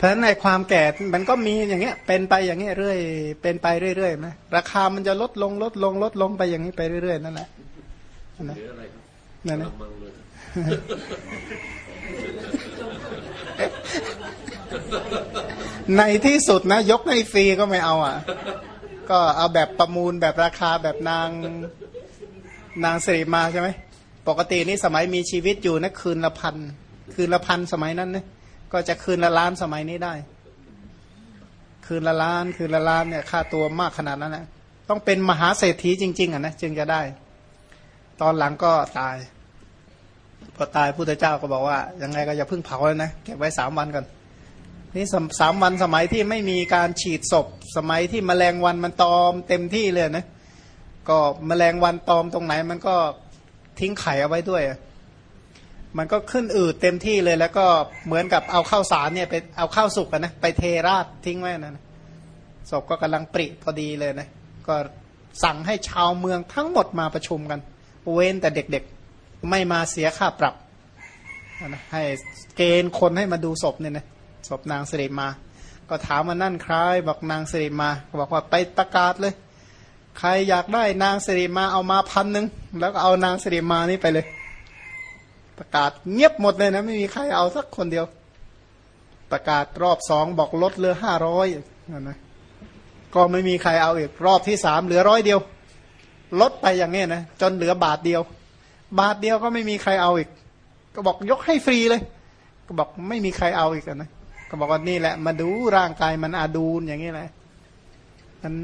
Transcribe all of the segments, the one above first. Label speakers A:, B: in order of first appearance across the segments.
A: เพราะฉะนั้นในความแก่มันก็มีอย่างเงี้ย เป็นไปอย่างเงี้ยเรื่อย เป็นไปเรื่อยๆไหมราคามันจะลดลงลดลงลดลงไปอย่างนี้ไปเรื่อยๆนั่นแหละนะนั่นนะในที่สุดนะ ยกให้ฟรีก็ไม่เอาอะ ก็เอาแบบประมูลแบบราคาแบบนางนางสิริมาใช่ไหมปกตินี่สมัยมีชีวิตอยู่นะคืนละพัน คืนละพันสมัยนั้นเนี่ย ก็จะคืนละล้านสมัยนี้ได้ คืนละล้านคืนละล้านเนี่ยค่าตัวมากขนาดนั้นนะต้องเป็นมหาเศรษฐีจริง ๆอะนะจึงจะได้ ตอนหลังก็ตาย พอตายพุทธเจ้าก็บอกว่า ยังไงก็อย่าเพิ่งเผาเลยนะเก็บไว้สามวันก่อนนี่สามวันสมัยที่ไม่มีการฉีดศพ สมัยที่มแมลงวันมันตอมเต็มที่เลยนะ ก็มแมลงวันตอมตรงไหนมันก็ทิ้งไข่เอาไว้ด้วย มันก็ขึ้นอืดเต็มที่เลย แล้วก็เหมือนกับเอาข้าวสารเนี่ยไปเอาข้าวสุกกันนะไปเทราดทิ้งไว้นะนะศพก็กำลังปริพอดีเลยนะก็สั่งให้ชาวเมืองทั้งหมดมาประชุมกัน เว้นแต่เด็กๆ ไม่มาเสียค่าปรับนะให้เกณฑ์คนให้มาดูศพเนี่ยนะศพนางสิริมา ก็ถามมานั่นใครบอกนางสิริมา บอกว่าไปประกาศเลย ใครอยากได้นางสิริมาเอามาพันหนึ่งแล้วก็เอานางสิริมานี่ไปเลย ประกาศเงียบหมดเลยนะ ไม่มีใครเอาสักคนเดียว ประกาศรอบสองบอกลดเหลือห้าร้อยนะก็ไม่มีใครเอาอีกรอบที่สามเหลือร้อยเดียว ลดไปอย่างนี้นะจนเหลือบาทเดียว บาทเดียวก็ไม่มีใครเอาอีก ก็บอกยกให้ฟรีเลย ก็บอกไม่มีใครเอาอีกนะก็บอกว่านี่แหละ มาดูร่างกายมันอาดูนอย่างนี้แหละมัน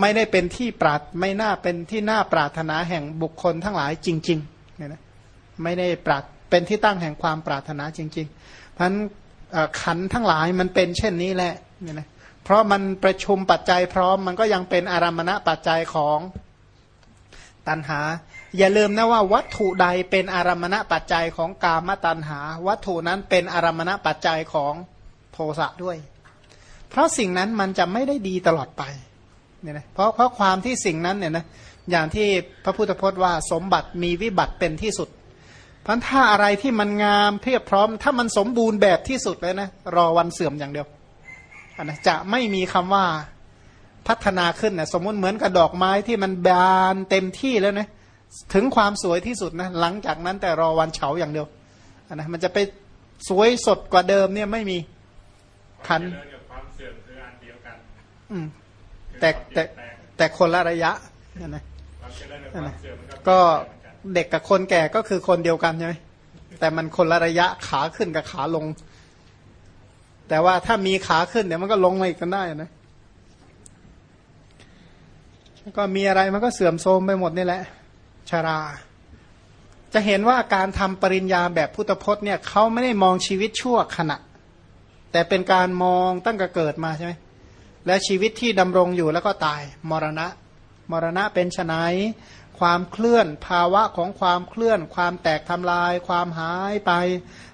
A: ไม่ได้เป็นที่ปราดไม่น่าเป็นที่น่าปรารถนาแห่งบุคคลทั้งหลายจริง ๆ ไม่ได้ปรัดเป็นที่ตั้งแห่งความปรารถนาจริง ๆ เพราะฉะนั้นขันทั้งหลายมันเป็นเช่นนี้แหละเนี่ยนะเพราะมันประชุมปัจจัยพร้อมมันก็ยังเป็นอารมณะปัจจัยของตันหา อย่าลืมนะว่าวัตถุใดเป็นอารมณะปัจจัยของกามตันหา วัตถุนั้นเป็นอารมณะปัจจัยของโทสะด้วย เพราะสิ่งนั้นมันจะไม่ได้ดีตลอดไปเนี่ยนะเพราะเพราะความที่สิ่งนั้นเนี่ยนะอย่างที่พระพุทธพจน์ว่าสมบัติมีวิบัติเป็นที่สุด พันถ้าอะไรที่มันงามเพียบพร้อม ถ้ามันสมบูรณ์แบบที่สุดเลยนะ รอวันเสื่อมอย่างเดียวนะจะไม่มีคำว่าพัฒนาขึ้นนะสมมุติเหมือนกับดอกไม้ที่มันบานเต็มที่แล้วนะถึงความสวยที่สุดนะหลังจากนั้นแต่รอวันเฉาอย่างเดียวนะมันจะไปสวยสดกว่าเดิมเนี่ยไม่มีคันแต่แต่แต่คนละระยะนะนะก็ เด็กกับคนแก่ก็คือคนเดียวกันใช่ไหมแต่มันคนละระยะขาขึ้นกับขาลง แต่ว่าถ้ามีขาขึ้นเดี๋ยวมันก็ลงมาอีกกันได้นะก็มีอะไรมันก็เสื่อมโทรมไปหมดนี่แหละชารา จะเห็นว่าการทำปริญญาแบบพุทธพจน์เนี่ยเขาไม่ได้มองชีวิตชั่วขณะ แต่เป็นการมองตั้งแต่เกิดมาใช่ไหมและชีวิตที่ดำรงอยู่แล้วก็ตาย มรณะ มรณะเป็นไน ความเคลื่อนภาวะของความเคลื่อน ความแตกทำลาย ความหายไป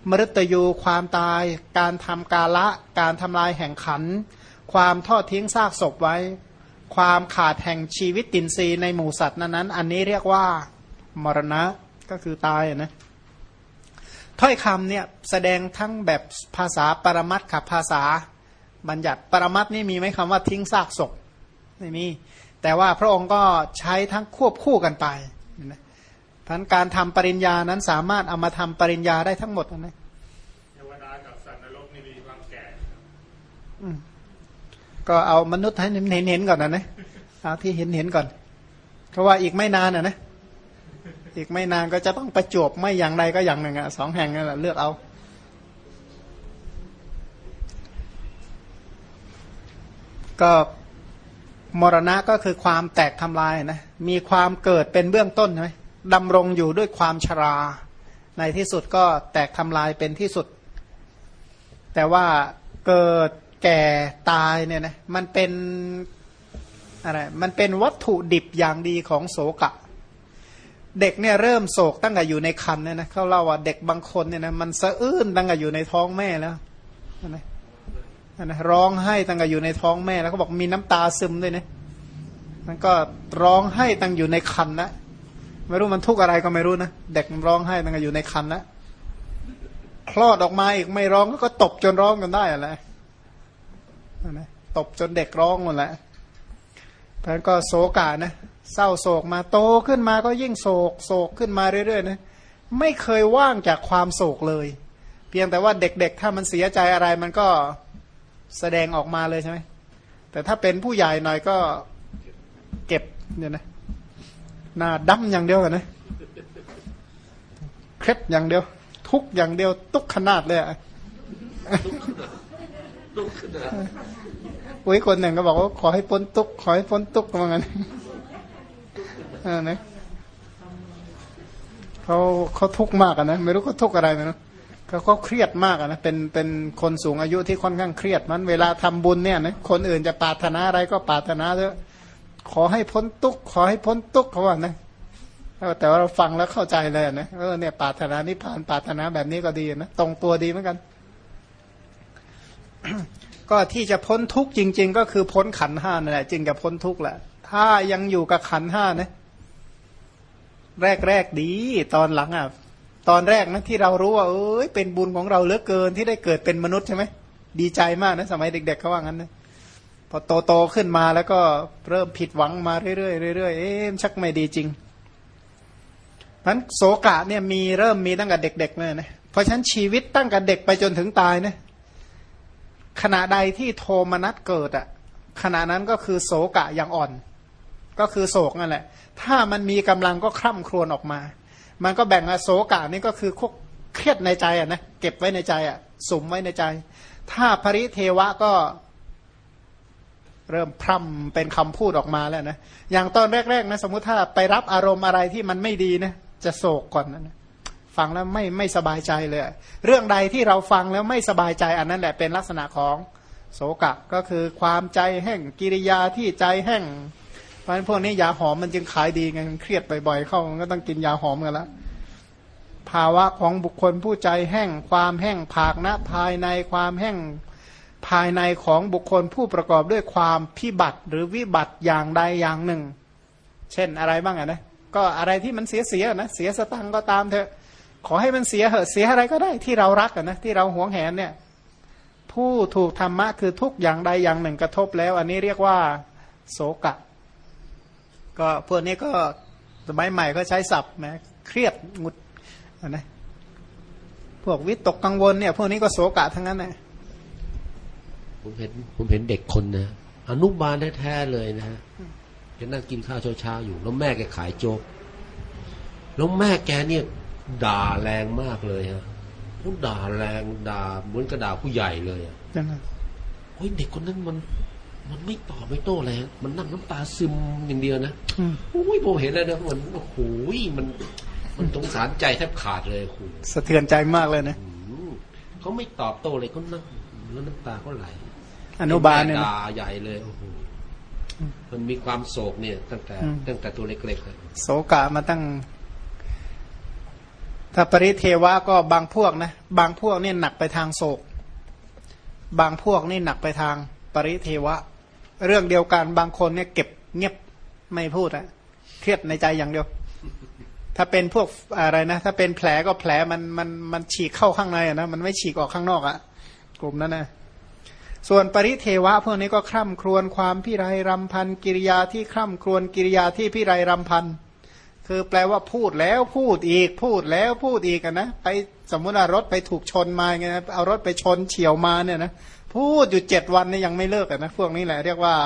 A: มรตยูความตาย การทำกาละ การทำลายแห่งขัน ความทอดทิ้งซากศพไว้ ความขาดแห่งชีวิตตินรีในหมู่สัตว์นั้นอันนี้เรียกว่ามรณะก็คือตายนะถ้อยคำเนี่ยแสดงทั้งแบบภาษาปรมัตถภาษาบัญญัติปรมัตนี่มีไหมคำว่าทิ้งซากศพไม่มี แต่ว่าพระองค์ก็ใช้ทั้งควบคู่กันไปนะพันการทำปริญญานั้นสามารถเอามาทำปริญญาได้ทั้งหมดนะเทวดากับสัตว์นรกนี่มีความแก่ก็เอามนุษย์ให้เห็นเห็นก่อนนะนะเอาที่เห็นเห็นก่อน เพราะว่าอีกไม่นานนะนะอีกไม่นานก็จะต้องประจวบไม่อย่างใดก็อย่างหนึ่งอะสองแห่งนั่นแหละเลือกเอาก็ มรณะก็คือความแตกทำลายนะมีความเกิดเป็นเบื้องต้นใช่ไหมดำรงอยู่ด้วยความชรา ในที่สุดก็แตกทำลายเป็นที่สุด แต่ว่าเกิดแก่ตายเนี่ยนะมันเป็นอะไรมันเป็นวัตถุดิบอย่างดีของโศกะ เด็กเนี่ยเริ่มโศกตั้งแต่อยู่ในคันเนี่ยนะเขาเล่าว่าเด็กบางคนเนี่ยนะมันสะอื้นตั้งแต่อยู่ในท้องแม่แล้วนะ นะร้องไห้ตั้งแต่อยู่ในท้องแม่แล้วเขาบอกมีน้ำตาซึมด้วยนะมันก็ร้องไห้ตั้งอยู่ในคันนะไม่รู้มันทุกข์อะไรก็ไม่รู้นะเด็กมันร้องไห้ตั้งแต่อยู่ในคันนะคลอดออกมาอีกไม่ร้องก็ตบจนร้องกันได้อะไรนะตบจนเด็กร้องหมดแหละเพราะนั้นก็โศกานะเศร้าโศกมาโตขึ้นมาก็ยิ่งโศกโศกขึ้นมาเรื่อยๆนะไม่เคยว่างจากความโศกเลย เพียงแต่ว่าเด็กๆ ถ้ามันเสียใจอะไรมันก็ แสดงออกมาเลยใช่ไหมแต่ถ้าเป็นผู้ใหญ่หน่อยก็เก็บเนี่ยนะหน้าดำอย่างเดียวกันนะเคล็ดอย่างเดียว ทุกอย่างเดียว ตุกขนาดเลยอะอุ้ยคนหนึ่งก็บอกว่าขอให้พ้นตุกขอให้พ้นตุกว่างั้นเออนะเขาเขาทุกข์มากอะนะไม่รู้เขาทุกข์อะไรไม่รู้ เขาก็เครียดมากนะเป็นเป็นคนสูงอายุที่ค่อนข้างเครียดมันเวลาทำบุญเนี่ยนะคนอื่นจะปาถนาอะไรก็ปาถนาเถอะขอให้พ้นทุกข์ขอให้พ้นทุกข์เขาว่านะแต่ว่าเราฟังแล้วเข้าใจเลยนะเออเนี่ยปาถนานิพานปาถนาแบบนี้ก็ดีนะตรงตัวดีเหมือนกัน ก็ที่จะพ้นทุกข์จริง ๆ ก็คือพ้นขันห้านั่นแหละจึงจะพ้นทุกข์แหละถ้ายังอยู่กับขันห้านะแรกแรกดีตอนหลังอะ ตอนแรกนะที่เรารู้ว่าเอ้ยเป็นบุญของเราเหลือเกินที่ได้เกิดเป็นมนุษย์ใช่ไหมดีใจมากนะสมัยเด็กๆเขาว่างั้นนะพอโตโตขึ้นมาแล้วก็เริ่มผิดหวังมาเรื่อยๆเรื่อยๆเอ๊ะชักไม่ดีจริงนั้นโศกะเนี่ยมีเริ่มมีตั้งแต่เด็กๆเลยนะเพราะฉะนั้นชีวิตตั้งแต่เด็กไปจนถึงตายนะขณะใดที่โทมนัสเกิดอะขณะนั้นก็คือโศกะอย่างอ่อน ก็คือโศกนั่นแหละ ถ้ามันมีกำลังก็คร่ำครวญออกมา มันก็แบ่งโศกะนี่ก็คือคุกเครียดในใจอะนะเก็บไว้ในใจอะสุมไว้ในใจ ถ้าปริเทวะก็เริ่มพร่ำเป็นคำพูดออกมาแล้วนะ อย่างตอนแรกๆนะสมมุติถ้าไปรับอารมณ์อะไรที่มันไม่ดีนะจะโศกก่อนนะ ฟังแล้วไม่ไม่สบายใจเลย เรื่องใดที่เราฟังแล้วไม่สบายใจอันนั้นแหละเป็นลักษณะของโศกะ ก็คือความใจแห้งกิริยาที่ใจแห้ง เพราะฉะนั้นพวกนี้ยาหอมมันจึงขายดีไงเครียดบ่อยๆเข้ามันก็ต้องกินยาหอมกันแล้วภาวะของบุคคลผู้ใจแห้งความแห้งผากนะภายในความแห้งภายในของบุคคลผู้ประกอบด้วยความพิบัติหรือวิบัติอย่างใดอย่างหนึ่ง เช่นอะไรบ้างอะนะก็อะไรที่มันเสียเสียนะเสียสตังก็ตามเถอะ ขอให้มันเสียเหอะเสียอะไรก็ได้ที่เรารักอะนะที่เราหวงแหนเนี่ยผู้ถูกธรรมะคือทุกอย่างใดอย่างหนึ่งกระทบแล้ว อันนี้เรียกว่า โศกะ ก็พวกนี้ก็สมัยใหม่ก็ใช้ศัพท์นะเครียดงุดนะพวกวิตกกังวลเนี่ย พวกนี้ก็โศกะทั้งนั้นนะ
B: ผมเห็นผมเห็นเด็กคนนะอนุบาลแท้ๆเลยนะฮะแกนั่งกินข้าวเช้าๆอยู่ แล้วแม่แกขายโจ๊กแล้วแม่แกเนี่ย ด่าแรงมากเลยฮะพูดด่าแรงด่าเหมือนกระด่าผู้ใหญ่เลยอะโอ้ยเด็กคนนั้นมัน มันไม่ตอบไม่โต้เลยมันนั่งน้ำตาซึมอย่างเดียวนะโอ้ยผมเห็นแล้วนะมันโอ้โหมันมันสงสารใจแทบขาดเลยคุณ
A: สะเทือนใจมากเลยนะ
B: เขาไม่ตอบโต้เลยเขานั่งแล้วน้ำตาก็ไหล
A: อนุบาลเนี่ย
B: ด่าใหญ่เลยโอ้โหมันมีความโศกเนี่ย ตั้งแต่ ตั้งแต่ตัวเล็กๆเลย
A: โศกะมาตั้ง ถ้าปริเทวะก็บางพวกนะบางพวกนี่หนักไปทางโศก บางพวกนี่หนักไปทางปริเทวะ เรื่องเดียวกันบางคนเนี่ยเก็บเงียบไม่พูดอะเครียดในใจอย่างเดียว ถ้าเป็นพวกอะไรนะ ถ้าเป็นแผลก็แผลมันมันมันฉีกเข้าข้างในอะนะมันไม่ฉีกออกข้างนอกอะกลุ่มนั้นนะส่วนปริเทวะพวกนี้ก็คร่ำครวญความพิไรรำพันกิริยาที่คร่ำครวญกิริยาที่พิไรรำพันคือแปลว่าพูดแล้วพูดอีกพูดแล้วพูดอีกนะไปสมมติว่ารถไปถูกชนมาไงเอารถไปชนเฉียวมาเนี่ยนะ พูดอยู่เจ็ดวันนี่ยังไม่เลิกนะพวกนี้แหละเรียกว่า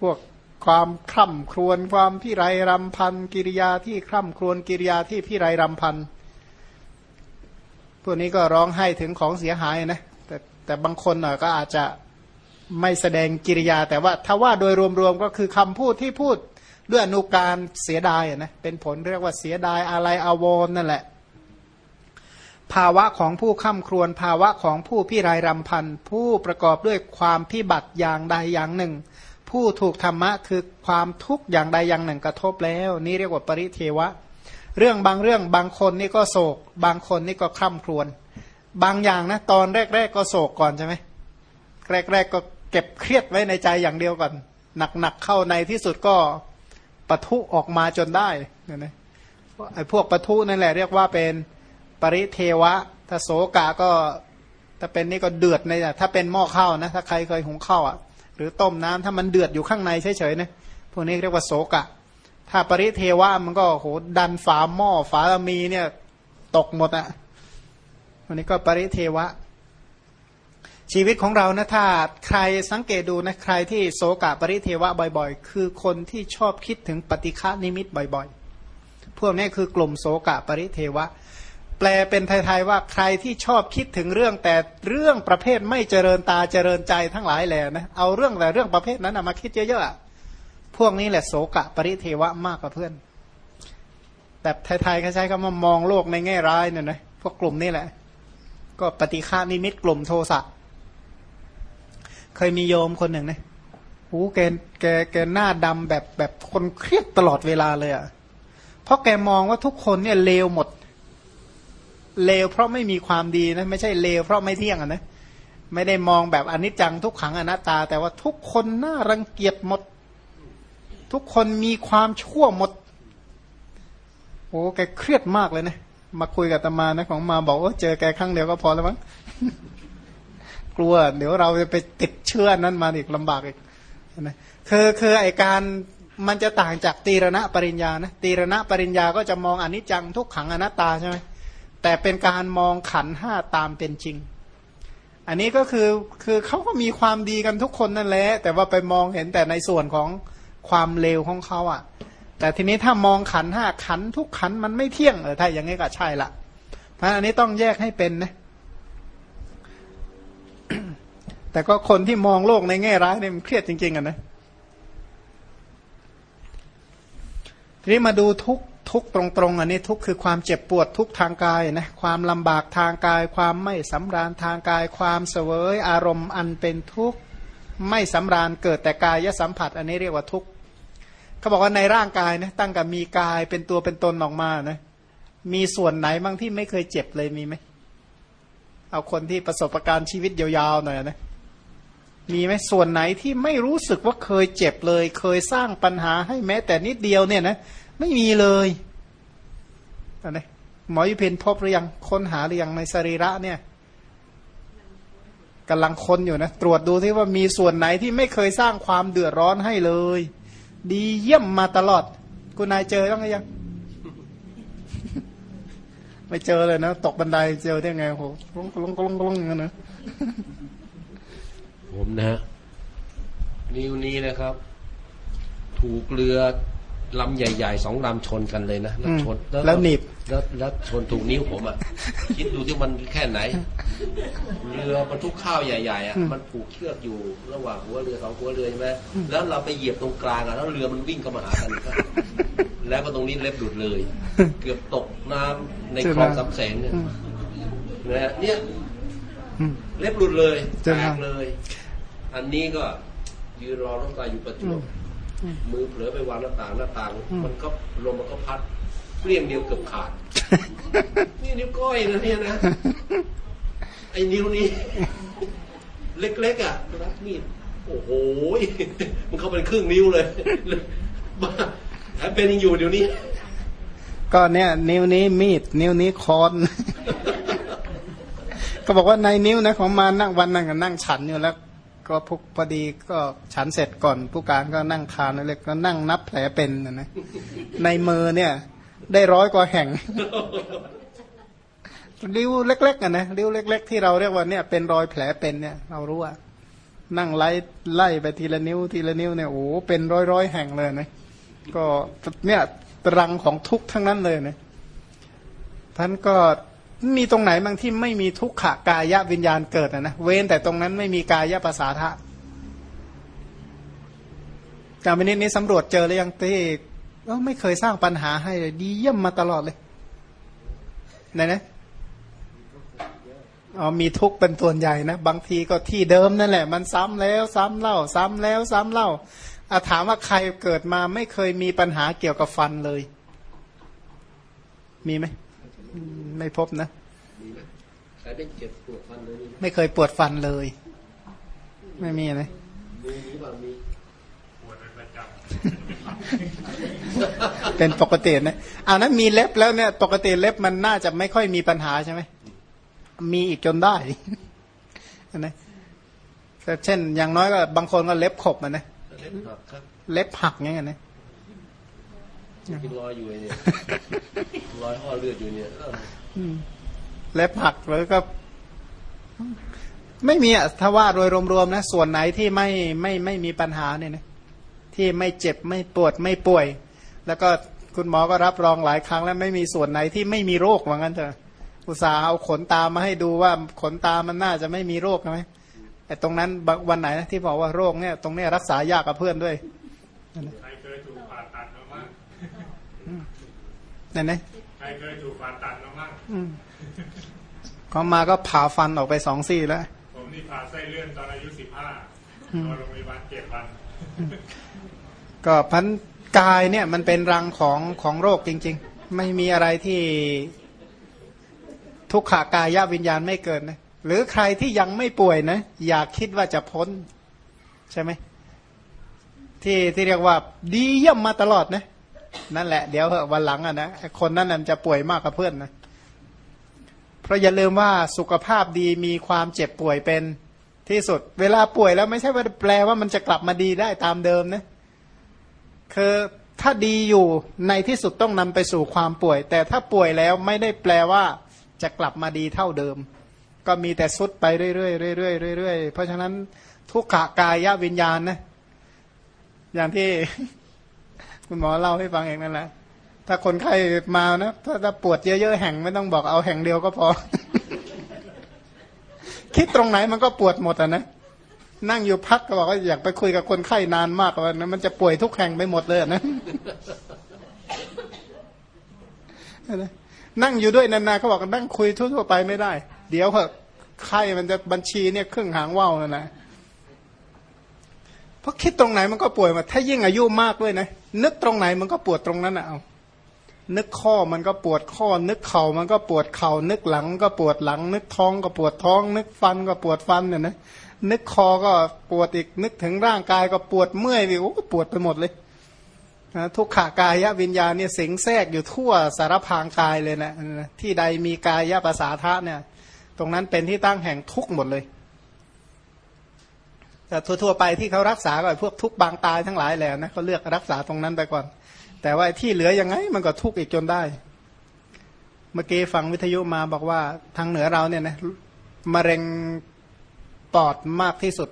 A: พวกความคร่ำครวญความพิไรรำพันกิริยาที่คร่ำครวญกิริยาที่พิไรรำพันพวกนี้ก็ร้องไห้ถึงของเสียหายนะแต่แต่บางคนน่ะก็อาจจะไม่แสดงกิริยา แต่ว่าถ้าว่าโดยรวมๆก็คือคำพูดที่พูดด้วยอนุการเสียดายนะเป็นผลเรียกว่าเสียดายอะไรอาวรนั่นแหละ ภาวะของผู้ข้ามครวน ภาวะของผู้พิไรรำพัน ผู้ประกอบด้วยความพิบัติอย่างใดอย่างหนึ่ง ผู้ถูกธรรมะคือความทุกข์อย่างใดอย่างหนึ่งกระทบแล้ว นี่เรียกว่าปริเทวะ เรื่องบางเรื่องบางคนนี่ก็โศก บางคนนี่ก็คร่ำครวญบางอย่างนะตอนแรก ๆ ก็โศกก่อนใช่ไหมแรก ๆ ก็เก็บเครียดไว้ในใจอย่างเดียวก่อนหนักๆเข้าในที่สุดก็ปะทุออกมาจนได้เนี่ยนะไอ้พวกปะทุนั่นแหละเรียกว่าเป็น ปริเทวะ ถ้าโสกะก็ถ้าเป็นนี่ก็เดือดในถ้าเป็นหม้อข้าวนะถ้าใครเคยหุงข้าวอะหรือต้มน้ำถ้ามันเดือดอยู่ข้างในเฉยๆนะพวกนี้เรียกว่าโสกะ ถ้าปริเทวะมันก็โหดันฝาหม้อฝามีเนี่ยตกหมดอะวันนี้ก็ปริเทวะ ชีวิตของเรานะถ้าใครสังเกตดูนะใครที่โสกะปริเทวะบ่อย ๆ คือคนที่ชอบคิดถึงปฏิฆานิมิตบ่อย ๆ พวกนี้คือกลุ่มโสกะปริเทวะ แปลเป็นไทยๆว่าใครที่ชอบคิดถึงเรื่องแต่เรื่องประเภทไม่เจริญตาเจริญใจทั้งหลายแหละนะเอาเรื่องแต่เรื่องประเภทนั้นมาคิดเยอะๆพวกนี้แหละโสกะปริเทวะมากกว่าเพื่อน แต่ไทยๆเขาใช้คำว่ามองโลกในแง่ร้ายเนี่ยนะพวกกลุ่มนี้แหละ ก็ปฏิฆานิมิตกลุ่มโทสะเคยมีโยมคนหนึ่งนะหูแกแกแกหน้าดำแบบแบบคนเครียดตลอดเวลาเลยอะ่ะเพราะแกมองว่าทุกคนเนี่ยเลวหมด เลวเพราะไม่มีความดีนะไม่ใช่เลวเพราะไม่เที่ยงนะไม่ได้มองแบบอนิจจังทุกขังอนัตตา แต่ว่าทุกคนน่ารังเกียจหมด ทุกคนมีความชั่วหมดโอ้แกเครียดมากเลยนะมาคุยกับตมานะของมาบอกว่าเจอแกครั้งเดียวก็พอแล้วมั้งกลัว เดี๋ยวเราจะไปติดเชื้อนั้นมาอีกลำบากอีกนะคือคือไอการมันจะต่างจากตีรณะปริญญานะตีรณะปริญญาก็จะมองอนิจจังทุกขังอนัตตาใช่ไหม แต่เป็นการมองขันห้าตามเป็นจริง อันนี้ก็คือคือเขาก็มีความดีกันทุกคนนั่นแหละแต่ว่าไปมองเห็นแต่ในส่วนของความเลวของเขาอะ่ะ แต่ทีนี้ถ้ามองขันห้าขันทุกขันมันไม่เที่ยงเออถ้าอย่างนี้ก็ใช่ละเพราะอันนี้ต้องแยกให้เป็นนะแต่ก็คนที่มองโลกในแง่ร้ายเนี่ยมันเครียดจริงๆอะนะทีนี้มาดูทุก ทุกตรงๆอันนี้ทุกคือความเจ็บปวดทุกทางกายนะความลำบากทางกาย ความไม่สำราญทางกาย ความเสวยอารมณ์อันเป็นทุกข์ไม่สำราญเกิดแต่กายยสัมผัส อันนี้เรียกว่าทุกข์เขาบอกว่าในร่างกายนะตั้งกับมีกายเป็นตัวเป็นตนออกมานะมีส่วนไหนบ้างที่ไม่เคยเจ็บเลยมีไหมเอาคนที่ประสบการณ์ชีวิตยาวๆหน่อยนะมีไหมส่วนไหนที่ไม่รู้สึกว่าเคยเจ็บเลย เคยสร้างปัญหาให้แม้แต่นิดเดียวเนี่ยนะ ไม่มีเลยอะไรหมอยุเพนพบหรือยังค้นหาหรือยังในสรีระเนี่ยกำลังค้นอยู่นะตรวจดูที่ว่ามีส่วนไหนที่ไม่เคยสร้างความเดือดร้อนให้เลย ดีเยี่ยมมาตลอด คุณนายเจอต้องยังไม่เจอเลยนะ ตกบันไดเจอได้ไงโหลงลงลงลงอย่างนั้นนะ
B: ผมนะฮะนิ้วนี้นะครับ ถูกเรือ ลำใหญ่ๆสองลำชนกันเลยนะแล้วชน
A: แล้วหนีบ
B: แล้วแล้วชนถูกนิ้วผมอะ คิดดูที่มันแค่ไหน เรือบรรทุกข้าวใหญ่ๆอะมันผูกเชือกอยู่ระหว่างหัวเรือสองหัวเรือใช่ไหมแล้วเราไปเหยียบตรงกลางอะแล้วเรือมันวิ่งเข้ามาหากันแล้วก็ตรงนี้เล็บหลุดเลย เกือบตกน้ำในคลองสำแสงเนี่ยนะเนี่ยเล็บหลุดเลยแตกเลย อันนี้ก็ยืนรอรถไฟอยู่ประจวบ มือเผลอไปวางหน้าต่างหน้าต่าง มันก็ลมมันก็พัดเปลี่ยงเดียวเกือบขาด นี่นิ้วก้อยนะเนี่ยนะไอ้นิ้วนี้ เล็กๆอะรับมีดโอ้โหมันเข้าไปครึ่งนิ้วเลยบ้าแถมเป็นยังอยู่เดี๋ยวนี้
A: ก็เนี่ย นิ้วนี้มีด นิ้วนี้คอนก็บอกว่าในนิ้วนะของมานั่งวันนั่งนั่งฉันอยู่แล้ว ก็พุกพอดีก็ฉันเสร็จก่อน ผู้การก็นั่งทานเล็กก็นั่งนับแผลเป็นนะในมือเนี่ย ได้ร้อยกว่าแห่งริ้วเล็กๆอะนะริ้วเล็ก ๆ ที่เราเรียกว่าเนี่ยเป็นรอยแผลเป็นเนี่ย เรารู้ว่านั่งไล่ไล่ไปทีละนิ้วทีละนิ้วเนี่ยโอ้เป็นร้อยร้อยแห่งเลยนะก็เนี่ยรังของทุกทั้งนั้นเลยนะท่านก็ มีตรงไหนบางที่ไม่มีทุกขกายวิญญาณเกิดนะนะเว้นแต่ตรงนั้นไม่มีกายภาษาทะการมินินี้สำรวจเจอเลยยังที่เออไม่เคยสร้างปัญหาให้เลยดีเยี่ยมมาตลอดเลยไหนนะอ๋อมีทุกเป็นตัวใหญ่นะ บางทีก็ที่เดิมนั่นแหละ มันซ้ำแล้วซ้ำเล่า ซ้ำแล้วซ้ำเล่าอาถามว่าใครเกิดมาไม่เคยมีปัญหาเกี่ยวกับฟันเลย มีไหม ไม่พบนะ ไม่เคยปวดฟันเลย ไม่มีนะเป็นปกตินะเอานั้นมีเล็บแล้วเนี่ย ปกติเล็บมันน่าจะไม่ค่อยมีปัญหาใช่ไหม มีอีกจนได้นะแต่เช่น อย่างน้อยก็บางคนก็เล็บขบมันนะ
B: เล็บหักครับ
A: เล็บหักอย่างเงี้ยนะ
B: กินรอยอยู่ไอ้เนี่ยรอยห่อเลือดอยู่เนี่ยเออ
A: เล็บหักแล้วก็ ไม่มีอะถ้าว่าโดยรวมๆนะ ส่วนไหนที่ไม่ไม่ไม่มีปัญหาเนี่ยนะที่ไม่เจ็บไม่ปวดไม่ป่วย แล้วก็คุณหมอก็รับรองหลายครั้ง แล้วไม่มีส่วนไหนที่ไม่มีโรคว่างั้นเถอะอุตส่าห์เอาขนตามาให้ดูว่าขนตามันน่าจะไม่มีโรคใช่ไหมแต่ตรงนั้นบางวันไหนนะที่บอกว่าโรคเนี่ย ตรงเนี้ยรักษายากกับเพื่อนด้วย
C: ใครเคยถูกผ่าตัดมาบ้าง
A: นั่นนะ
C: ใครเคยถูกผ่าตัดมาบ้าง
A: อืมเขามาก็ผ่าฟันออกไปสองซี่แล้ว
C: ผมนี่ผ่าไส้เลื่อนตอนอายุสิบห้านอนโรงพยาบาลเจ็ดวัน
A: ก็พันกายเนี่ยมันเป็นรังของของโรคจริง ๆ ไม่มีอะไรที่ทุกขากายวิญญาณไม่เกินนะหรือใครที่ยังไม่ป่วยนะอยากคิดว่าจะพ้น ใช่ไหมที่ที่เรียกว่าดีเยี่ยมมาตลอดนะ นั่นแหละเดี๋ยวเหอะวันหลังอะนะคนนั้นน่ะจะป่วยมากกว่าเพื่อนนะเพราะอย่าลืมว่าสุขภาพดีมีความเจ็บป่วยเป็นที่สุด เวลาป่วยแล้วไม่ใช่ว่าแปลว่ามันจะกลับมาดีได้ตามเดิมนะคือถ้าดีอยู่ในที่สุดต้องนำไปสู่ความป่วย แต่ถ้าป่วยแล้วไม่ได้แปลว่าจะกลับมาดีเท่าเดิม ก็มีแต่สุดไปเรื่อยๆเรื่อยๆเรื่อยๆเพราะฉะนั้นทุกขากายวิญญาณนะอย่างที่ คุณหมอเล่าให้ฟังเองนั่นแหละ ถ้าคนไข้มานะ ถ้าถ้าปวดเยอะๆแห่งไม่ต้องบอกเอาแห่งเดียวก็พอ คิดตรงไหนมันก็ปวดหมดอะนะ นั่งอยู่พักก็บอกว่าอยากไปคุยกับคนไข้นานมากว่านะมันจะป่วยทุกแห่งไปหมดเลยนะ นั่งอยู่ด้วยนานๆเขาบอกนั่งคุยทั่วๆไปไม่ได้ เดี๋ยวเหอะไข้มันจะบัญชีเนี่ยครึ่งหางว่าวนั่นนะ เพราะคิดตรงไหนมันก็ป่วยมา ถ้ายิ่งอายุมากด้วยนะ นึกตรงไหนมันก็ปวดตรงนั้นนะเอานึกข้อมันก็ปวดข้อ นึกเข่ามันก็ปวดเข่า นึกหลังก็ปวดหลัง นึกท้องก็ปวดท้อง นึกฟันก็ปวดฟันเนี่ยนะนึกคอก็ปวดอีกนึกถึงร่างกายก็ปวดเมื่อยอีกโอ้ปวดไปหมดเลยนะทุกขากายวิญญาณเนี่ยสิงแทรกอยู่ทั่วสารพางกายเลยนะที่ใดมีกายภาษาทะเนี่ย ตรงนั้นเป็นที่ตั้งแห่งทุกข์หมดเลย แต่ทั่วๆไปที่เขารักษาก็พวกทุกบางตายทั้งหลายแหละนะเขาเลือกรักษาตรงนั้นไปก่อน แต่ว่าที่เหลือยังไงมันก็ทุกข์อีกจนได้ เมื่อกี้ฟังวิทยุมาบอกว่าทางเหนือเราเนี่ยนะมะเร็งปอดมากที่สุด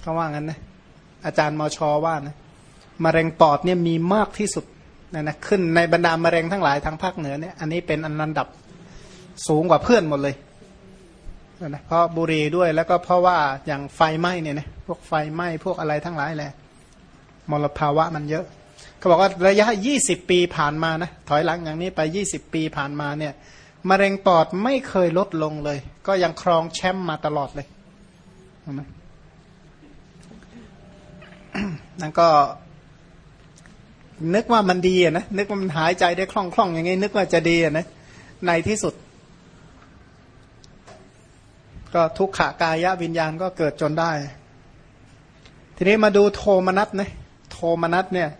A: เขาว่างั้นนะอาจารย์มอชอว่านะมะเร็งปอดเนี่ยมีมากที่สุดนะนะขึ้นในบรรดามะเร็งทั้งหลายทางภาคเหนือเนี่ยอันนี้เป็นอันดับสูงกว่าเพื่อนหมดเลย นะเพราะบุหรีด้วยแล้วก็เพราะว่าอย่างไฟไหม้เนี่ยนะพวกไฟไหม้พวกอะไรทั้งหลายแหละมลภาวะมันเยอะเขาบอกว่าระยะยี่สิบปีผ่านมานะถอยหลังอย่างนี้ไปยี่สิบปีผ่านมาเนี่ยมะเร็งปอดไม่เคยลดลงเลย ก็ยังครองแชมป์มาตลอดเลยเห็นไหมนั่นก็ นึกว่ามันดีนะนึกว่ามันหายใจได้คล่องคล่องอย่างงี้นึกว่าจะดีนะในที่สุด ก็ทุกขากายวิญญาณก็เกิดจนได้ ทีนี้มาดูโทมนัสนะโทมนัสเนี่ย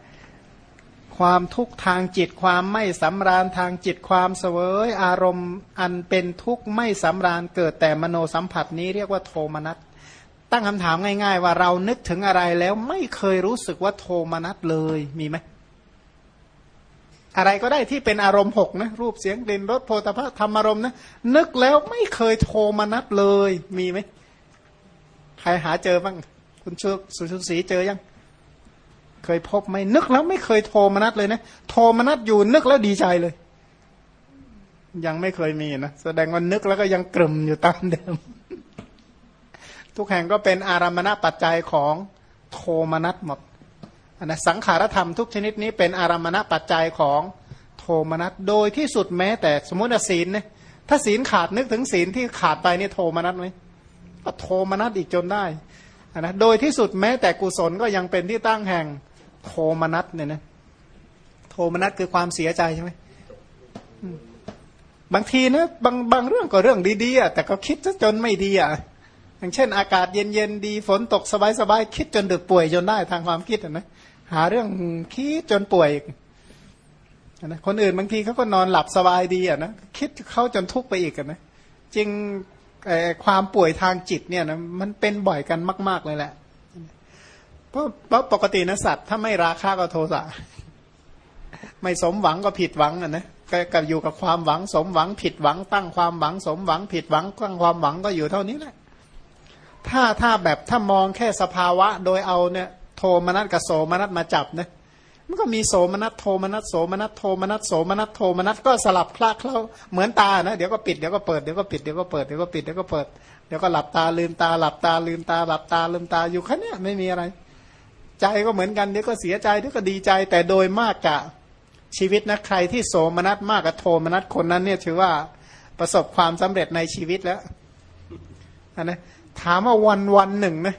A: ความทุกข์ทางจิตความไม่สำราญทางจิตความเสวยอารมณ์อันเป็นทุกข์ไม่สำราญเกิดแต่มโนสัมผัสนี้เรียกว่าโทมนัสตั้งคำถามง่าย ๆ ว่าเรานึกถึงอะไรแล้วไม่เคยรู้สึกว่าโทมนัสเลยมีไหม อะไรก็ได้ที่เป็นอารมณ์หกนะรูปเสียงกลิ่นรสโพธาภะธรรมอารมณ์นะนึกแล้วไม่เคยโทมนัสเลยมีไหมใครหาเจอบ้างคุณชุสุชุศรีเจอยัง เคยพบไหมนึกแล้วไม่เคยโทมนัสเลยนะโทมนัสอยู่นึกแล้วดีใจเลย ยังไม่เคยมีนะแสดงว่านึกแล้วก็ยังกลุ่มอยู่ตามเดิม ทุกแห่งก็เป็นอารามณปัจจัยของโทมนัสหมด นะสังขารธรรมทุกชนิดนี้เป็นอารมณปัจจัยของโทมนัสโดยที่สุดแม้แต่สมมติศีลเนี่ยถ้าศีลขาดนึกถึงศีลที่ขาดไปนี่โทมนัสไหมก็โทมนัสอีกจนได้นะโดยที่สุดแม้แต่กุศลก็ยังเป็นที่ตั้งแห่งโทมนัสเนี่ยนะโทมนัสคือความเสียใจใช่ไหมบางทีนะบางบางเรื่องก็เรื่องดีๆอะแต่ก็คิดจนไม่ดีอะอย่างเช่น อากาศเย็นๆดีฝนตกสบายๆคิดจนดึกป่วยจนได้ทางความคิดอะนะ หาเรื่องคิดจนป่วยนะคนอื่นบางทีเขาก็นอนหลับสบายดีอะนะคิดเข้าจนทุกข์ไปอีกอนะจริงความป่วยทางจิตเนี่ยนะมันเป็นบ่อยกันมาก ๆเลยแหละเพราะเพราะปกตินะสัตว์ถ้าไม่ราคาก็โทสะไม่สมหวังก็ผิดหวังอะนะก็กับอยู่กับความหวังสมหวังผิดหวัง ตั้งความหวังสมหวังผิดหวังตั้งความหวังก็อยู่เท่านี้แหละถ้าถ้าแบบถ้ามองแค่สภาวะโดยเอาเนี่ย โทมนัสกับโสมนัสมาจับนะมันก็มีโสมนัสโทมนัสโสมนัสโทมนัสโสมนัสโทมนัสก็สลับคลาเคล้าเหมือนตานะเดี๋ยวก็ปิดเดี๋ยวก็เปิดเดี๋ยวก็ปิดเดี๋ยวก็เปิดเดี๋ยวก็ปิดเดี๋ยวก็เปิดเดี๋ยวก็หลับตาลืมตาหลับตาลืมตาหลับตาลืมตาอยู่แค่เนี้ยไม่มีอะไร ใจก็เหมือนกันเดี๋ยวก็เสียใจเดี๋ยวก็ดีใจ แต่โดยมากกะชีวิตนะใครที่โสมนัสมากกับโทมนัสคนนั้นเนี่ยถือว่าประสบความสำเร็จในชีวิตแล้วนนะถามว่าวันวันหนึ่งนะ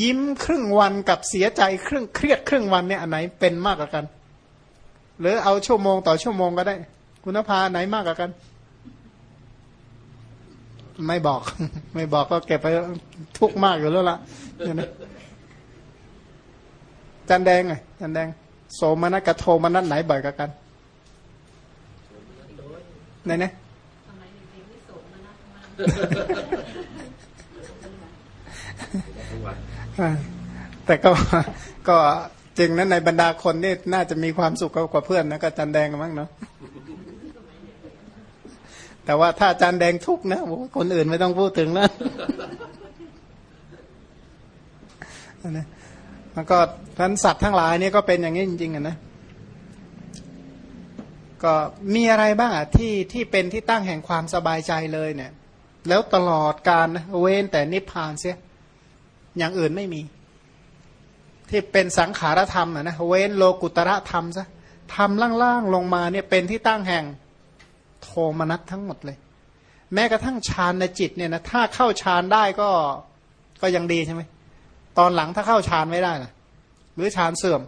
A: ยิ้มครึ่งวันกับเสียใจครึ่งเครียดครึ่งวันเนี่ยอันไหนเป็นมากกว่ากัน หรือเอาชั่วโมงต่อชั่วโมงก็ได้ คุณภาไหนมากกว่ากัน ไม่บอก ไม่บอกก็เก็บไปทุกมากอยู่แล้วล่ะเนี่ยนะจันแดงไงจันแดง โสมนัสกับโทมนัสไหนบ่อยกว่ากันไหนเนี่ย แต่ก็ก็จริงนะในบรรดาคนนี่น่าจะมีความสุขกว่าเพื่อนนะก็จันแดงมั้งเนาะแต่ว่าถ้าจันแดงทุกข์นะโอ้คนอื่นไม่ต้องพูดถึงแล้วนะมันก็ท่านสัตว์ทั้งหลายนี่ก็เป็นอย่างนี้จริงๆนะก็มีอะไรบ้างอะที่ที่เป็นที่ตั้งแห่งความสบายใจเลยเนี่ย แล้วตลอดการเว้นแต่นิพพานเสีย อย่างอื่นไม่มี ที่เป็นสังขารธรรมนะเว้นโลกุตระธรรมซะทำล่างๆลงมาเนี่ยเป็นที่ตั้งแห่งโทมนัสทั้งหมดเลย แม้กระทั่งฌานในจิตเนี่ยนะถ้าเข้าฌานได้ก็ก็ยังดีใช่ไหมตอนหลังถ้าเข้าฌานไม่ได้นะหรือฌานเสื่อม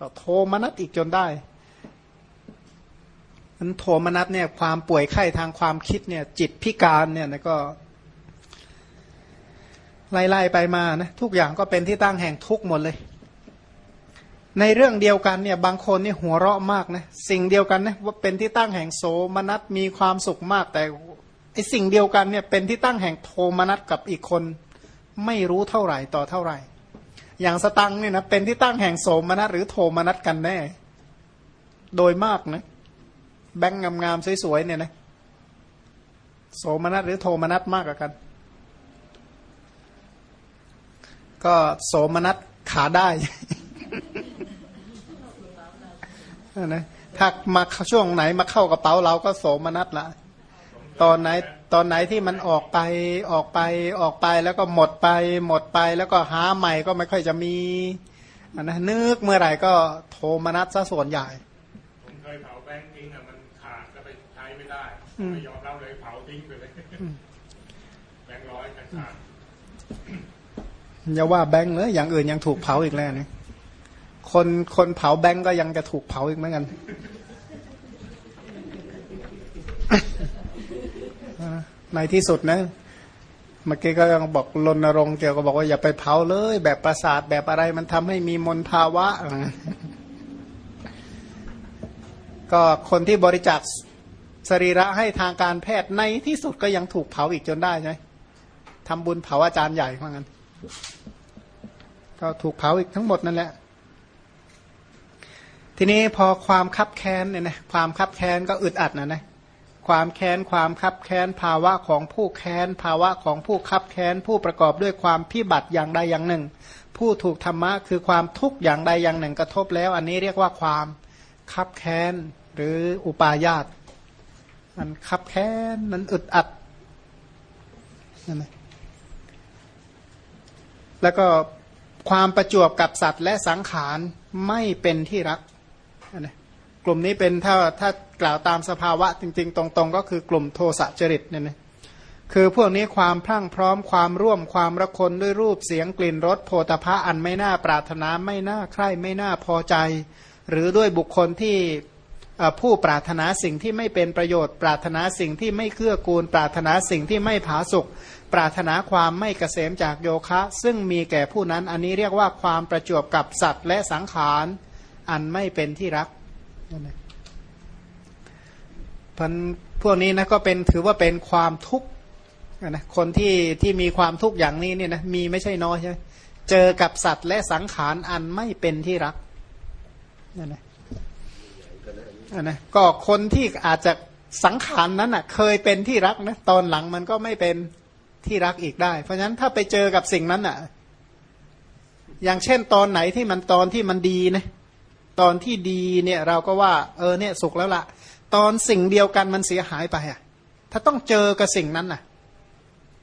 A: ก็โทมนัสอีกจนได้มันโทมนัสเนี่ยความป่วยไข้ทางความคิดเนี่ยจิตพิการเนี่ยนะก็ ไล่ๆไปมานะทุกอย่างก็เป็นที่ตั้งแห่งทุกหมดเลย ในเรื่องเดียวกันเนี่ยบางคนนี่หัวเราะมากนะสิ่งเดียวกันนะว่าเป็นที่ตั้งแห่งโสมนัสมีความสุขมากแต่ไอสิ่งเดียวกันเนี่ยเป็นที่ตั้งแห่งโทมนัสกับอีกคน ไม่รู้เท่าไหร่ต่อเท่าไหร่ อย่างสตังเนี่ยนะเป็นที่ตั้งแห่งโสมนัสหรือโทมนัสกันแน่ โดยมากนะแบงค์งามๆสวยๆเนี่ยนะโสมนัสหรือโทมนัสมากกว่ากัน ก็โสมนัสขาได้นะถ้ามาช่วงไหนมาเข้ากระเป๋าเราก็โสมนัสละตอนไหนตอนไหนที่มันออกไปออกไปออกไปแล้วก็หมดไป หมดไปแล้วก็หาใหม่ก็ไม่ค่อยจะมีอันนะนึกเมื่อไหร่ก็โทมนัสซะส่วนใหญ่
C: ผมเคยเผาแบงค์ทิ้งอะมันขาดก็ไปใช้ไม่ได้
A: อืม
C: ไม่ยอมรับเลยเผาทิ้งไปเลยแบงค์ร้อยกันขาด
A: อย่าว่าแบงค์เลยอย่างอื่นยังถูกเผาอีกแล้วนี่คนคนเผาแบงค์ก็ยังจะถูกเผาอีกเหมือนกันในที่สุดนะเมื่อกี้ก็ยังบอกรณรงค์เกี่ยวกับบอกว่าอย่าไปเผาเลย แบบประสาทแบบอะไรมันทำให้มีมลภาวะ ก็คนที่บริจาคสรีระให้ทางการแพทย์ในที่สุดก็ยังถูกเผาอีกจนได้ใช่ไหมทำบุญเผาอาจารย์ใหญ่เหมือนกัน ก็ถูกเผาอีกทั้งหมดนั่นแหละ ทีนี้พอความคับแค้นเนี่ยนะความคับแค้นก็อึดอัดนะนะความแค้นความคับแค้นภาวะของผู้แค้นภาวะของผู้คับแค้นผู้ประกอบด้วยความพิบัติอย่างใดอย่างหนึ่ง ผู้ถูกธรรมะคือความทุกข์อย่างใดอย่างหนึ่งกระทบแล้ว อันนี้เรียกว่าความคับแค้นหรืออุปาญาตมันคับแค้นมันอึดอัดนั่นแหละ แล้วก็ความประจวบกับสัตว์และสังขารไม่เป็นที่รักนะกลุ่มนี้เป็นถ้าถ้ากล่าวตามสภาวะจริง ๆ ตรง ๆ ก็คือกลุ่มโทสะจริตเนี่ยนะคือพวกนี้ความพรั่งพร้อมความร่วมความระคนด้วยรูปเสียงกลิ่นรสโพธพะอันไม่น่าปรารถนาไม่น่าใคร่ไม่น่าพอใจ หรือด้วยบุคคลที่ ผู้ปรารถนาสิ่งที่ไม่เป็นประโยชน์ ปรารถนาสิ่งที่ไม่เกื้อกูล ปรารถนาสิ่งที่ไม่ผาสุกปรารถนาความไม่เกษมจากโยคะ ซึ่งมีแก่ผู้นั้นอันนี้เรียกว่าความประจวบกับสัตว์และสังขารอันไม่เป็นที่รักพันพวกนี้นะก็เป็นถือว่าเป็นความทุกข์นะคนที่ที่มีความทุกข์อย่างนี้เนี่ยนะมีไม่ใช่น้อยใช่เจอกับสัตว์และสังขารอันไม่เป็นที่รักนั่นนะ นนะก็คนที่อาจจะสังขารนั้นอะ เคยเป็นที่รักนะตอนหลังมันก็ไม่เป็นที่รักอีกได้ เพราะฉะนั้นถ้าไปเจอกับสิ่งนั้นอะ อย่างเช่นตอนไหนที่มันตอนที่มันดีนะตอนที่ดีเนี่ยเราก็ว่า เออเนี่ยสุขแล้วละ่ะตอนสิ่งเดียวกันมันเสียหายไปอะ ถ้าต้องเจอกับสิ่งนั้นน่ะ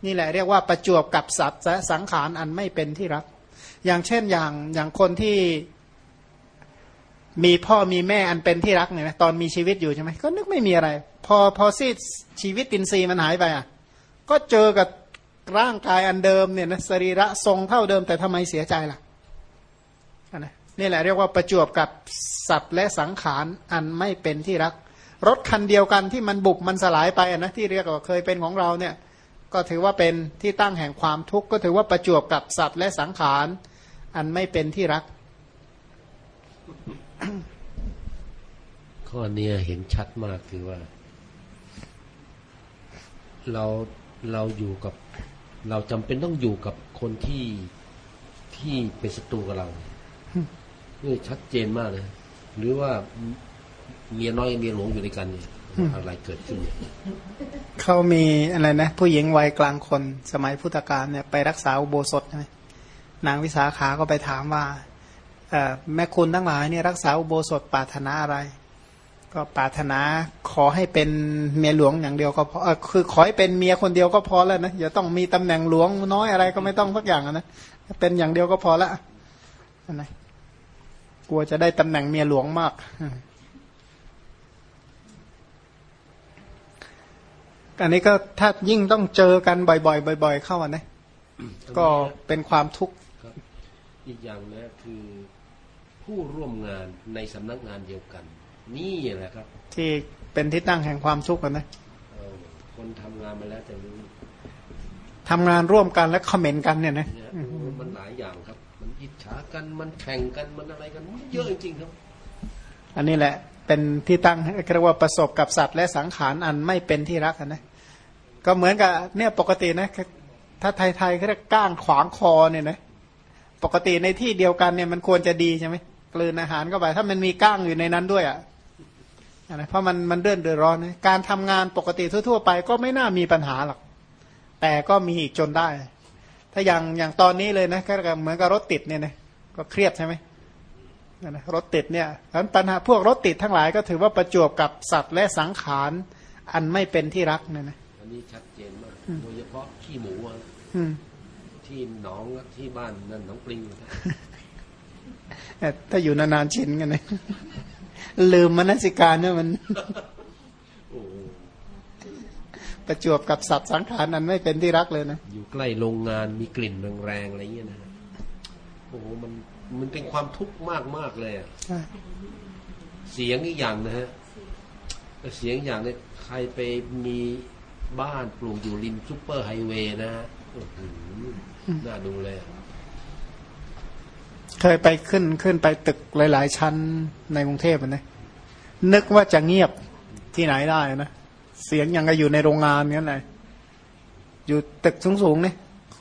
A: นี่แหละเรียกว่าประจวบกับสัตว์และสังขารอันไม่เป็นที่รัก อย่างเช่นอย่างอย่างคนที่ มีพ่อมีแม่อันเป็นที่รักเนี่ยนะตอนมีชีวิตอยู่ใช่ไหมก็นึกไม่มีอะไร พอพอซีชีวิตตินซีมันหายไปอะก็เจอกับร่างกายอันเดิมเนี่ยนะสรีระทรงเท่าเดิมแต่ทำไมเสียใจล่ะนะนี่แหละเรียกว่าประจวบกับสัตว์และสังขารอันไม่เป็นที่รัก รถคันเดียวกันที่มันบุบมันสลายไปนะที่เรียกว่าเคยเป็นของเราเนี่ยก็ถือว่าเป็นที่ตั้งแห่งความทุกข์ก็ถือว่าประจวบกับสัตว์และสังขารอันไม่เป็นที่รัก
B: ข้อเนี้ยเห็นชัดมากคือว่า เราเราอยู่กับ เราจำเป็นต้องอยู่กับคนที่ที่เป็นศัตรูกับเรานี่ชัดเจนมากเลยหรือว่าเมียน้อยเมียหลวงอยู่ด้วยกันเนี่ยอะไรเกิดขึ้นเนี่ย
A: เขามีอะไรนะ ผู้หญิงวัยกลางคน สมัยพุทธกาลเนี่ยไปรักษาอุโบสถใช่ไหมนางวิสาขาก็ไปถามว่าแม่คุณทั้งหลายเนี่ยรักษาอุโบสถปรารถนาอะไร ก็ปรารถนาขอให้เป็นเมียหลวงอย่างเดียวก็พออคือขอให้เป็นเมียคนเดียวก็พอแล้วนะอย่าต้องมีตำแหน่งหลวงน้อยอะไรก็ไม่ต้องสักอย่างนะเป็นอย่างเดียวก็พอละอันไหนกลัวจะได้ตำแหน่งเมียหลวงมาก อันนี้ก็ถ้ายิ่งต้องเจอกันบ่อยๆบ่อย ๆ เข้าอะนะก็เป็นความทุกข์
B: อีกอย่างนะคือผู้ร่วมงานในสำนักงานเดียวกัน นี่แหละครับ
A: ที่เป็นที่ตั้งแห่งความทุกข์อะนะ
B: เอ่อคนทำงานมาแล้วแต่รู้
A: ทำงานร่วมกันและคอมเมนต์กันเนี่ยนะ
B: เนี่ยโอ้โหมันหลายอย่างครับ มันอิจฉากันมันแข่งกันมันอะไรกันมันเยอะจริงๆครับ
A: อันนี้แหละ เป็นที่ตั้งเรียกว่าประสบกับสัตว์และสังขารอันไม่เป็นที่รักอะนะก็เหมือนกับเนี่ยปกตินะถ้าไทยๆเขาเรียกก้างขวางคอเนี่ยนะปกติในที่เดียวกันเนี่ยมันควรจะดีใช่ไหมกลืนอาหารเข้าไปถ้ามันมีก้างอยู่ในนั้นด้วยอะ นะเพราะมันมันเดือดเดือดร้อนนะการทำงานปกติทั่ว ๆ ไปก็ไม่น่ามีปัญหาหรอก แต่ก็มีอีกจนได้ ถ้าอย่างอย่างตอนนี้เลยนะก็เหมือนกับรถติดเนี่ยนะก็เครียดใช่ไหมนั่นนะรถติดเนี่ยฉะนั้นปัญหาพวกรถติดทั้งหลายก็ถือว่าประจวบกับสัตว์และสังขารอันไม่เป็นที่รักเนี่ยนะ
B: อันนี้ชัดเจนมากโดยเฉพาะขี้หมูอะ
A: อืม
B: ที่หนองที่บ้านนั่นหนองปลิงนะครับ
A: แต่ถ้าอยู่นานๆชินกันนะ ลืมมนสิการเนี่ยมัน
B: โอ้โห
A: ประจวบกับสัตว์สังขารอันไม่เป็นที่รักเลยนะ
B: อยู่ใกล้โรงงานมีกลิ่นแรงๆอะไรเงี้ยนะโอ้โหมันมันเป็นความทุกข์มากมากๆเลยอะ
A: ใช่
B: เสียงอีกอย่างนะฮะเสียงอย่างเนี่ยใครไปมีบ้านปลูกอยู่ริมซุปเปอร์ไฮเวย์นะฮะโอ้โหน่าดูเลยอะ
A: เคยไปขึ้นขึ้นไปตึกหลาย ๆ ชั้นในกรุงเทพอะนะนึกว่าจะเงียบที่ไหนได้นะเสียงยังก็อยู่ในโรงงานงั้นเลยอยู่ตึกสูงๆเนี่ย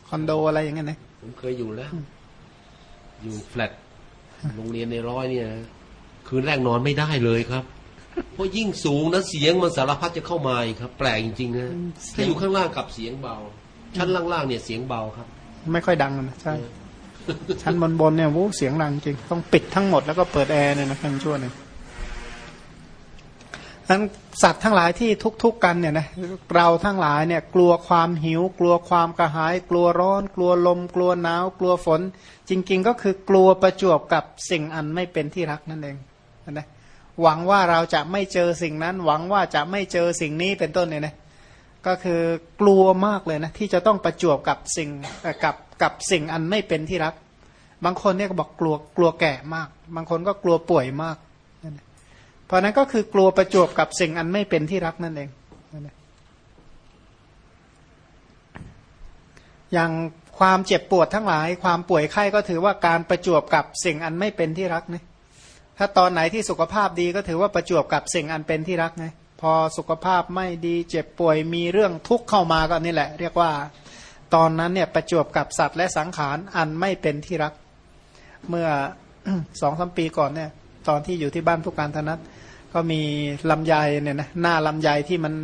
A: คอนโดอะไรอย่างเงี้ยนะ
B: ผมเคยอยู่แล้ว อยู่แฟลตโรงเรียนในร้อยเนี่ยนะคืนแรกนอนไม่ได้เลยครับ เพราะยิ่งสูงนะเสียงมันสารพัดจะเข้ามาอีกครับ แปลกจริงๆนะถ้าอยู่ข้างล่างกับเสียงเบา ชั้นล่างๆเนี่ยเสียงเบาครับ
A: ไม่ค่อยดังนะใช่ ชั้นบนบนๆเนี่ยโอ้เสียงดังจริง ต้องปิดทั้งหมดแล้วก็เปิดแอร์เนี่ยนะขั้นชั่วหนึ่งทั้งสัตว์ทั้งหลายที่ทุกๆกันเนี่ยนะเราทั้งหลายเนี่ยกลัวความหิว กลัวความกระหาย กลัวร้อน กลัวลม กลัวหนาว กลัวฝน จริง ๆ ก็คือกลัวประจวบกับสิ่งอันไม่เป็นที่รักนั่นเองนะหวังว่าเราจะไม่เจอสิ่งนั้น หวังว่าจะไม่เจอสิ่งนี้เป็นต้นเนี่ยนะก็คือกลัวมากเลยนะที่จะต้องประจวบกับสิ่งกับ กับสิ่งอันไม่เป็นที่รัก บางคนเนี่ยก็บอกกลัวกลัวแก่มาก บางคนก็กลัวป่วยมากนั่นนะเพราะนั้นก็คือกลัวประจวบกับสิ่งอันไม่เป็นที่รักนั่นเองอย่างความเจ็บปวดทั้งหลาย ความป่วยไข้ก็ถือว่าการประจวบกับสิ่งอันไม่เป็นที่รักนะถ้าตอนไหนที่สุขภาพดีก็ถือว่าประจวบกับสิ่งอันเป็นที่รักนะพอสุขภาพไม่ดีเจ็บป่วยมีเรื่องทุกข์เข้ามาก็นี่แหละ เรียกว่า ตอนนั้นเนี่ยประจวบกับสัตว์และสังขารอันไม่เป็นที่รัก เมื่อสองสามปีก่อนเนี่ยตอนที่อยู่ที่บ้านผู้การธนัทก็มีลำไยเนี่ยนะหน้าลำไยที่มัน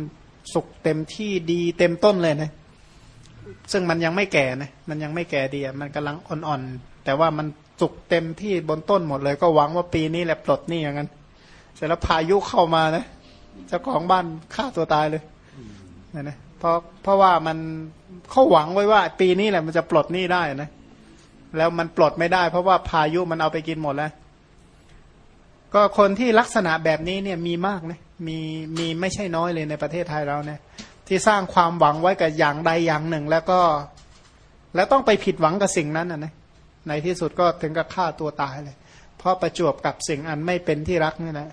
A: สุกเต็มที่ดีเต็มต้นเลยนะซึ่งมันยังไม่แก่นะมันยังไม่แก่ดีอะมันกำลังอ่อนๆ แต่ว่ามันสุกเต็มที่บนต้นหมดเลย ก็หวังว่าปีนี้แหละปลดนี่อย่างนั้น เสร็จแล้วพายุเข้ามานะเจ้าของบ้านฆ่าตัวตายเลยนะนะเพราะเพราะว่ามัน เขาหวังไว้ว่า ปีนี้แหละมันจะปลดหนี้ได้นะ แล้วมันปลดไม่ได้ เพราะว่าพายุมันเอาไปกินหมดแล้ว ก็คนที่ลักษณะแบบนี้เนี่ยมีมากนะมีมีไม่ใช่น้อยเลยในประเทศไทยเราเนี่ยที่สร้างความหวังไว้กับอย่างใดอย่างหนึ่ง แล้วก็ แล้วต้องไปผิดหวังกับสิ่งนั้นนะนะในที่สุดก็ถึงกับฆ่าตัวตายเลย เพราะประจวบกับสิ่งอันไม่เป็นที่รักนี่แหละ